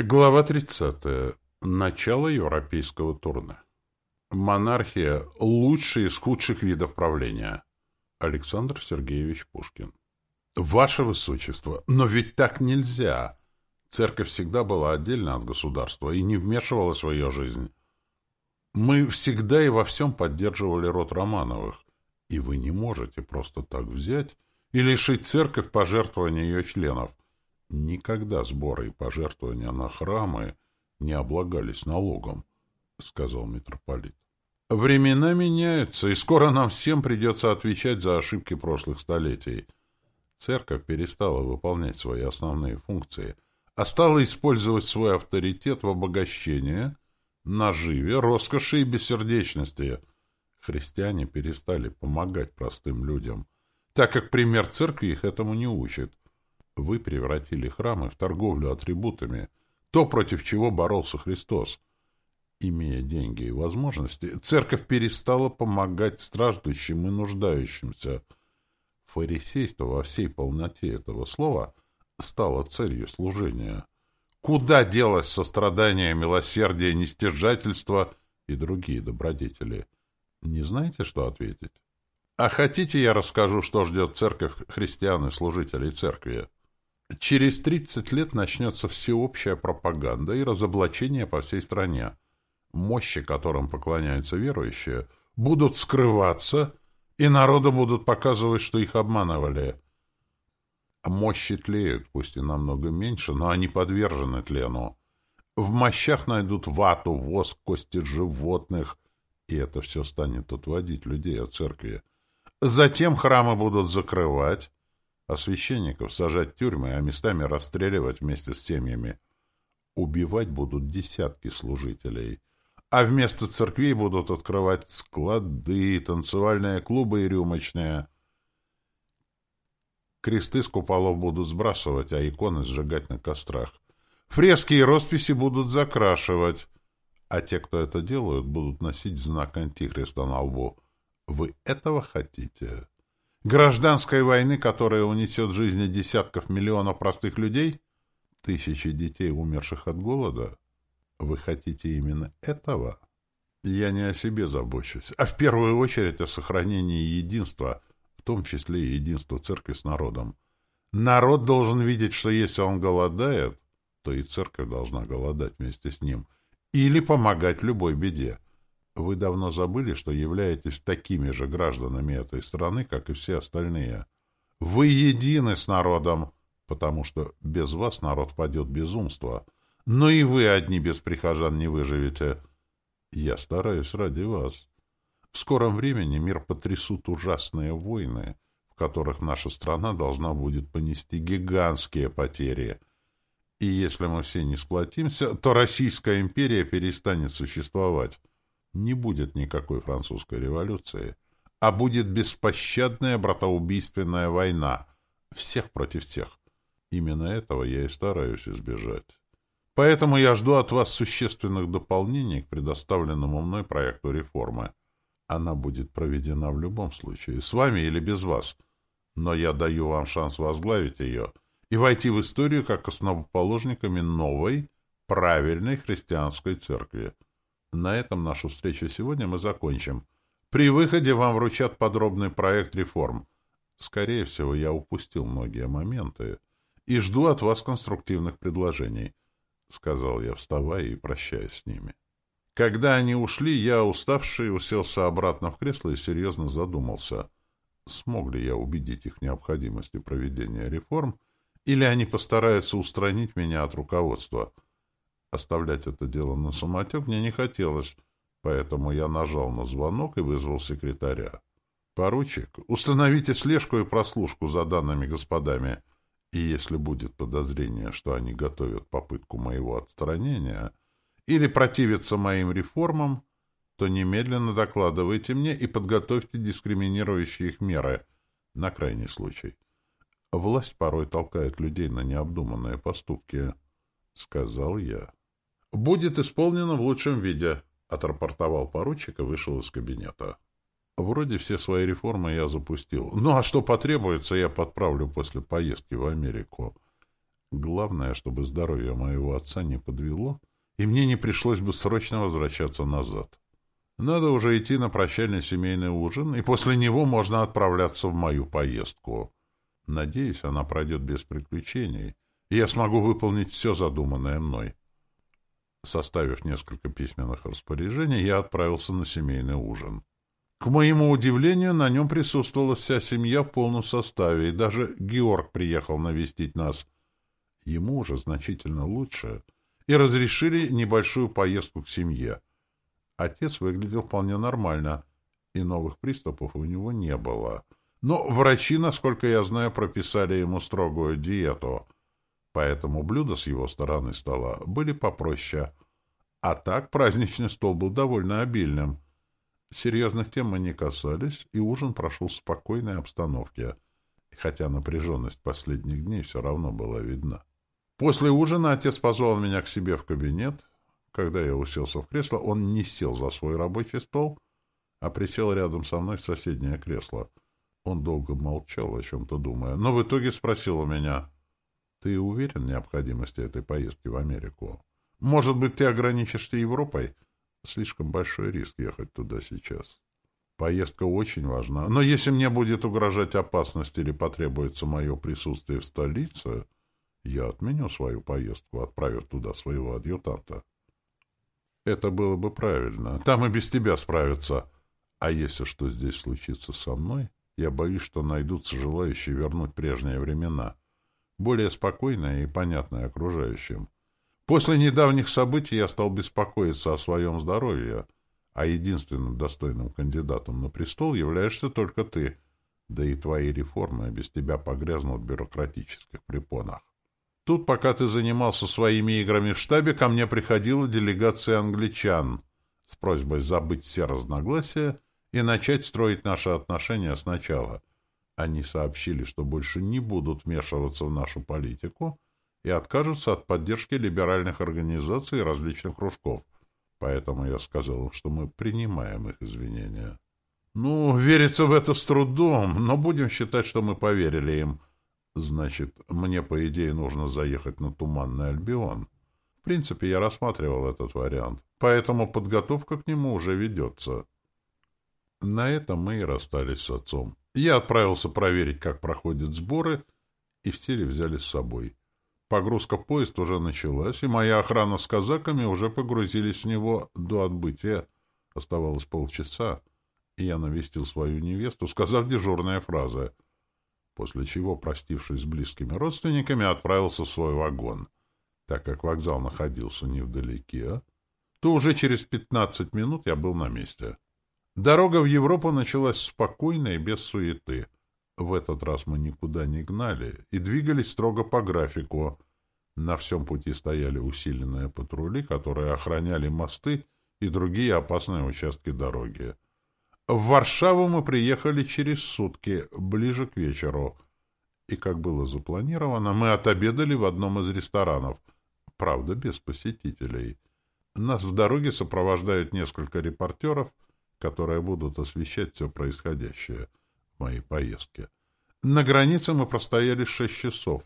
Глава 30. Начало европейского турне. Монархия – лучший из худших видов правления. Александр Сергеевич Пушкин. Ваше Высочество, но ведь так нельзя. Церковь всегда была отдельно от государства и не вмешивалась в ее жизнь. Мы всегда и во всем поддерживали род Романовых, и вы не можете просто так взять и лишить церковь пожертвования ее членов – Никогда сборы и пожертвования на храмы не облагались налогом, — сказал митрополит. Времена меняются, и скоро нам всем придется отвечать за ошибки прошлых столетий. Церковь перестала выполнять свои основные функции, а стала использовать свой авторитет в обогащение, наживе, роскоши и бессердечности. Христиане перестали помогать простым людям, так как пример церкви их этому не учит. Вы превратили храмы в торговлю атрибутами, то, против чего боролся Христос. Имея деньги и возможности, церковь перестала помогать страждущим и нуждающимся. Фарисейство во всей полноте этого слова стало целью служения. Куда делось сострадание, милосердие, нестяжательство и другие добродетели? Не знаете, что ответить? А хотите, я расскажу, что ждет церковь христиан и служителей церкви? Через 30 лет начнется всеобщая пропаганда и разоблачение по всей стране. Мощи, которым поклоняются верующие, будут скрываться, и народу будут показывать, что их обманывали. Мощи тлеют, пусть и намного меньше, но они подвержены тлену. В мощах найдут вату, воск, кости животных, и это все станет отводить людей от церкви. Затем храмы будут закрывать, а священников сажать в тюрьмы, а местами расстреливать вместе с семьями. Убивать будут десятки служителей, а вместо церквей будут открывать склады, танцевальные клубы и рюмочные. Кресты с куполов будут сбрасывать, а иконы сжигать на кострах. Фрески и росписи будут закрашивать, а те, кто это делают, будут носить знак Антихриста на лбу. Вы этого хотите? Гражданской войны, которая унесет жизни десятков миллионов простых людей? Тысячи детей, умерших от голода? Вы хотите именно этого? Я не о себе забочусь, а в первую очередь о сохранении единства, в том числе и единства церкви с народом. Народ должен видеть, что если он голодает, то и церковь должна голодать вместе с ним или помогать любой беде. Вы давно забыли, что являетесь такими же гражданами этой страны, как и все остальные. Вы едины с народом, потому что без вас народ падет безумство. Но и вы одни без прихожан не выживете. Я стараюсь ради вас. В скором времени мир потрясут ужасные войны, в которых наша страна должна будет понести гигантские потери. И если мы все не сплотимся, то Российская империя перестанет существовать не будет никакой французской революции, а будет беспощадная братоубийственная война. Всех против всех. Именно этого я и стараюсь избежать. Поэтому я жду от вас существенных дополнений к предоставленному мной проекту реформы. Она будет проведена в любом случае, с вами или без вас. Но я даю вам шанс возглавить ее и войти в историю как основоположниками новой, правильной христианской церкви. На этом нашу встречу сегодня мы закончим. При выходе вам вручат подробный проект реформ. Скорее всего, я упустил многие моменты и жду от вас конструктивных предложений, — сказал я, вставая и прощаясь с ними. Когда они ушли, я, уставший, уселся обратно в кресло и серьезно задумался, смог ли я убедить их в необходимости проведения реформ, или они постараются устранить меня от руководства — Оставлять это дело на самотек мне не хотелось, поэтому я нажал на звонок и вызвал секретаря. «Поручик, установите слежку и прослушку за данными господами, и если будет подозрение, что они готовят попытку моего отстранения или противятся моим реформам, то немедленно докладывайте мне и подготовьте дискриминирующие их меры на крайний случай. Власть порой толкает людей на необдуманные поступки», — сказал я. «Будет исполнено в лучшем виде», — отрапортовал поручик и вышел из кабинета. Вроде все свои реформы я запустил. Ну а что потребуется, я подправлю после поездки в Америку. Главное, чтобы здоровье моего отца не подвело, и мне не пришлось бы срочно возвращаться назад. Надо уже идти на прощальный семейный ужин, и после него можно отправляться в мою поездку. Надеюсь, она пройдет без приключений, и я смогу выполнить все задуманное мной. Составив несколько письменных распоряжений, я отправился на семейный ужин. К моему удивлению, на нем присутствовала вся семья в полном составе, и даже Георг приехал навестить нас. Ему уже значительно лучше, и разрешили небольшую поездку к семье. Отец выглядел вполне нормально, и новых приступов у него не было. Но врачи, насколько я знаю, прописали ему строгую диету, поэтому блюда с его стороны стола были попроще. А так праздничный стол был довольно обильным. Серьезных тем мы не касались, и ужин прошел в спокойной обстановке, хотя напряженность последних дней все равно была видна. После ужина отец позвал меня к себе в кабинет, когда я уселся в кресло, он не сел за свой рабочий стол, а присел рядом со мной в соседнее кресло. Он долго молчал, о чем-то думая, но в итоге спросил у меня, «Ты уверен в необходимости этой поездки в Америку? Может быть, ты ограничишься Европой? Слишком большой риск ехать туда сейчас». Поездка очень важна, но если мне будет угрожать опасность или потребуется мое присутствие в столице, я отменю свою поездку, отправив туда своего адъютанта. Это было бы правильно. Там и без тебя справятся. А если что здесь случится со мной, я боюсь, что найдутся желающие вернуть прежние времена, более спокойные и понятные окружающим. После недавних событий я стал беспокоиться о своем здоровье, а единственным достойным кандидатом на престол являешься только ты, да и твои реформы без тебя погрязнут в бюрократических препонах. Тут, пока ты занимался своими играми в штабе, ко мне приходила делегация англичан с просьбой забыть все разногласия и начать строить наши отношения сначала. Они сообщили, что больше не будут вмешиваться в нашу политику и откажутся от поддержки либеральных организаций и различных кружков. Поэтому я сказал им, что мы принимаем их извинения. Ну, верится в это с трудом, но будем считать, что мы поверили им — Значит, мне, по идее, нужно заехать на Туманный Альбион. В принципе, я рассматривал этот вариант, поэтому подготовка к нему уже ведется. На этом мы и расстались с отцом. Я отправился проверить, как проходят сборы, и в теле взяли с собой. Погрузка в поезд уже началась, и моя охрана с казаками уже погрузились в него до отбытия. Оставалось полчаса, и я навестил свою невесту, сказав дежурные фразы — после чего, простившись с близкими родственниками, отправился в свой вагон. Так как вокзал находился невдалеке, то уже через пятнадцать минут я был на месте. Дорога в Европу началась спокойно и без суеты. В этот раз мы никуда не гнали и двигались строго по графику. На всем пути стояли усиленные патрули, которые охраняли мосты и другие опасные участки дороги. В Варшаву мы приехали через сутки, ближе к вечеру. И, как было запланировано, мы отобедали в одном из ресторанов. Правда, без посетителей. Нас в дороге сопровождают несколько репортеров, которые будут освещать все происходящее в моей поездке. На границе мы простояли шесть часов,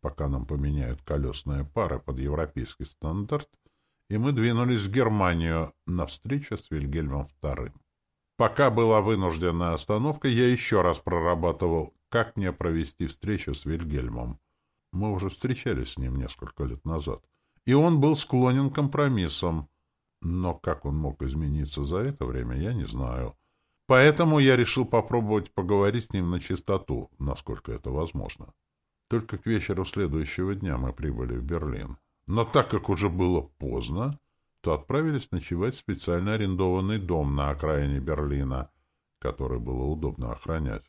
пока нам поменяют колесные пары под европейский стандарт, и мы двинулись в Германию на встречу с Вильгельмом II. Пока была вынужденная остановка, я еще раз прорабатывал, как мне провести встречу с Вильгельмом. Мы уже встречались с ним несколько лет назад, и он был склонен к компромиссам. Но как он мог измениться за это время, я не знаю. Поэтому я решил попробовать поговорить с ним на чистоту, насколько это возможно. Только к вечеру следующего дня мы прибыли в Берлин. Но так как уже было поздно, то отправились ночевать в специально арендованный дом на окраине Берлина, который было удобно охранять.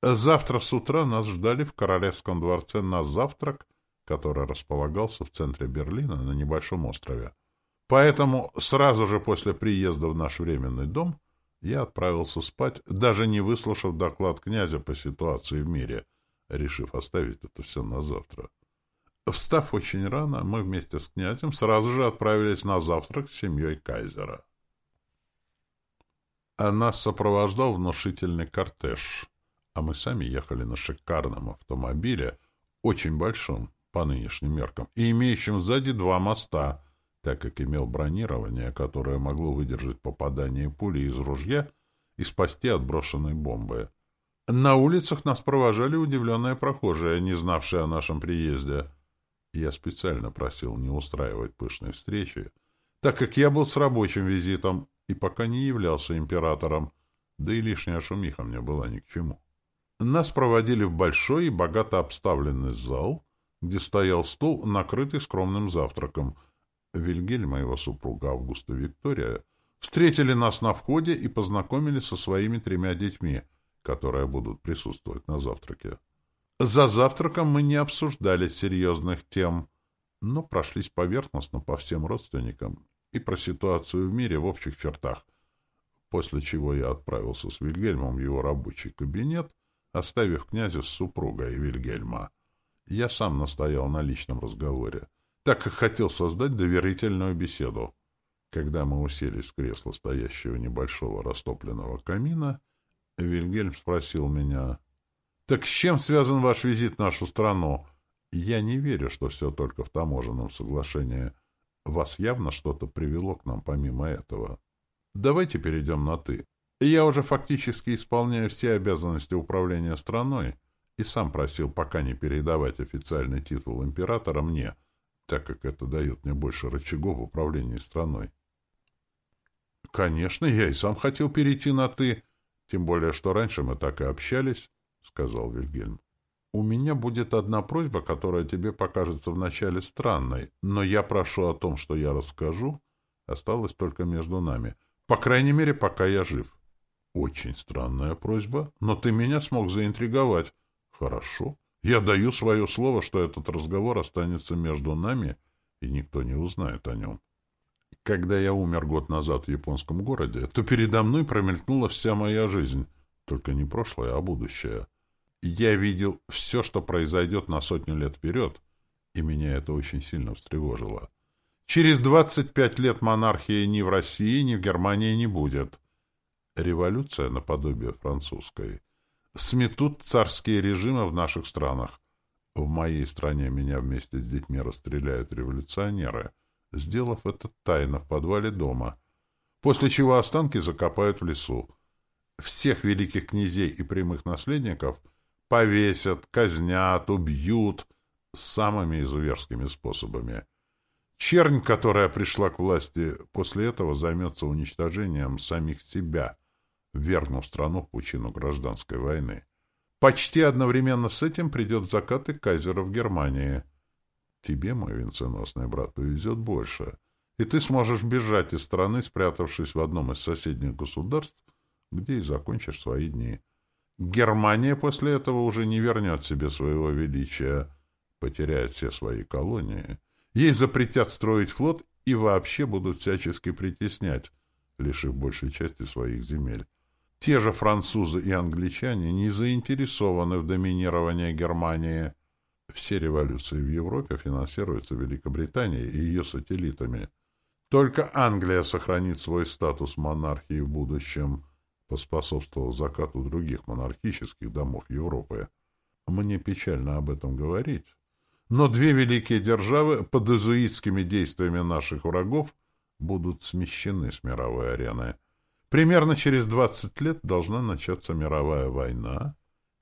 Завтра с утра нас ждали в Королевском дворце на завтрак, который располагался в центре Берлина на небольшом острове. Поэтому сразу же после приезда в наш временный дом я отправился спать, даже не выслушав доклад князя по ситуации в мире, решив оставить это все на завтра. Встав очень рано, мы вместе с князем сразу же отправились на завтрак с семьей кайзера. А нас сопровождал внушительный кортеж, а мы сами ехали на шикарном автомобиле, очень большом, по нынешним меркам, и имеющим сзади два моста, так как имел бронирование, которое могло выдержать попадание пули из ружья и спасти от брошенной бомбы. На улицах нас провожали удивленные прохожие, не знавшие о нашем приезде. Я специально просил не устраивать пышной встречи, так как я был с рабочим визитом и пока не являлся императором, да и лишняя шумиха мне была ни к чему. Нас проводили в большой и богато обставленный зал, где стоял стол, накрытый скромным завтраком. Вильгельма и его супруга Августа Виктория встретили нас на входе и познакомили со своими тремя детьми, которые будут присутствовать на завтраке. За завтраком мы не обсуждали серьезных тем, но прошлись поверхностно по всем родственникам и про ситуацию в мире в общих чертах, после чего я отправился с Вильгельмом в его рабочий кабинет, оставив князя с супругой Вильгельма. Я сам настоял на личном разговоре, так как хотел создать доверительную беседу. Когда мы уселись в кресло стоящего небольшого растопленного камина, Вильгельм спросил меня, «Так с чем связан ваш визит в нашу страну?» «Я не верю, что все только в таможенном соглашении. Вас явно что-то привело к нам помимо этого. Давайте перейдем на «ты». Я уже фактически исполняю все обязанности управления страной и сам просил пока не передавать официальный титул императора мне, так как это дает мне больше рычагов в управлении страной. Конечно, я и сам хотел перейти на «ты», тем более, что раньше мы так и общались, — сказал Вильгельм. У меня будет одна просьба, которая тебе покажется вначале странной, но я прошу о том, что я расскажу, осталось только между нами. По крайней мере, пока я жив. Очень странная просьба, но ты меня смог заинтриговать. Хорошо. Я даю свое слово, что этот разговор останется между нами, и никто не узнает о нем. Когда я умер год назад в японском городе, то передо мной промелькнула вся моя жизнь, только не прошлое, а будущее. Я видел все, что произойдет на сотню лет вперед, и меня это очень сильно встревожило. Через 25 лет монархии ни в России, ни в Германии не будет. Революция, наподобие французской, сметут царские режимы в наших странах. В моей стране меня вместе с детьми расстреляют революционеры, сделав это тайно в подвале дома, после чего останки закопают в лесу. Всех великих князей и прямых наследников — повесят, казнят, убьют самыми изуверскими способами. Чернь, которая пришла к власти, после этого займется уничтожением самих себя, вергнув страну в пучину гражданской войны. Почти одновременно с этим придет закат и кайзера в Германии. Тебе, мой венценосный брат, повезет больше, и ты сможешь бежать из страны, спрятавшись в одном из соседних государств, где и закончишь свои дни. Германия после этого уже не вернет себе своего величия, потеряет все свои колонии. Ей запретят строить флот и вообще будут всячески притеснять, лишив большей части своих земель. Те же французы и англичане не заинтересованы в доминировании Германии. Все революции в Европе финансируются Великобританией и ее сателлитами. Только Англия сохранит свой статус монархии в будущем – поспособствовал закату других монархических домов Европы. Мне печально об этом говорить. Но две великие державы под изуитскими действиями наших врагов будут смещены с мировой арены. Примерно через 20 лет должна начаться мировая война,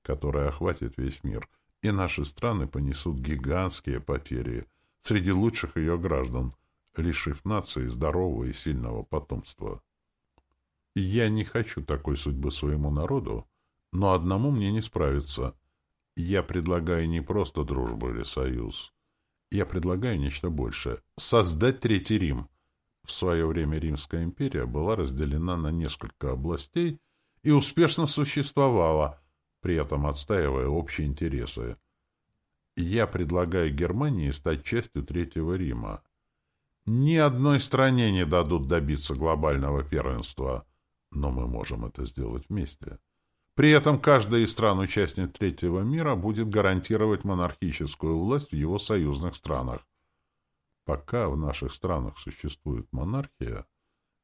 которая охватит весь мир, и наши страны понесут гигантские потери среди лучших ее граждан, лишив нации здорового и сильного потомства. Я не хочу такой судьбы своему народу, но одному мне не справиться. Я предлагаю не просто дружбу или союз. Я предлагаю нечто большее. Создать Третий Рим. В свое время Римская империя была разделена на несколько областей и успешно существовала, при этом отстаивая общие интересы. Я предлагаю Германии стать частью Третьего Рима. Ни одной стране не дадут добиться глобального первенства — но мы можем это сделать вместе. При этом каждая из стран-участниц третьего мира будет гарантировать монархическую власть в его союзных странах. Пока в наших странах существует монархия,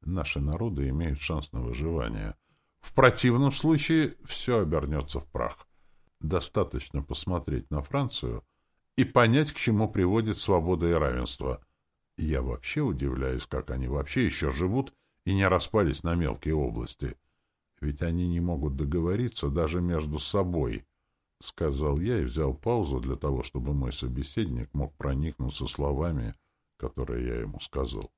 наши народы имеют шанс на выживание. В противном случае все обернется в прах. Достаточно посмотреть на Францию и понять, к чему приводит свобода и равенство. Я вообще удивляюсь, как они вообще еще живут и не распались на мелкие области. Ведь они не могут договориться даже между собой, — сказал я и взял паузу для того, чтобы мой собеседник мог проникнуться словами, которые я ему сказал. —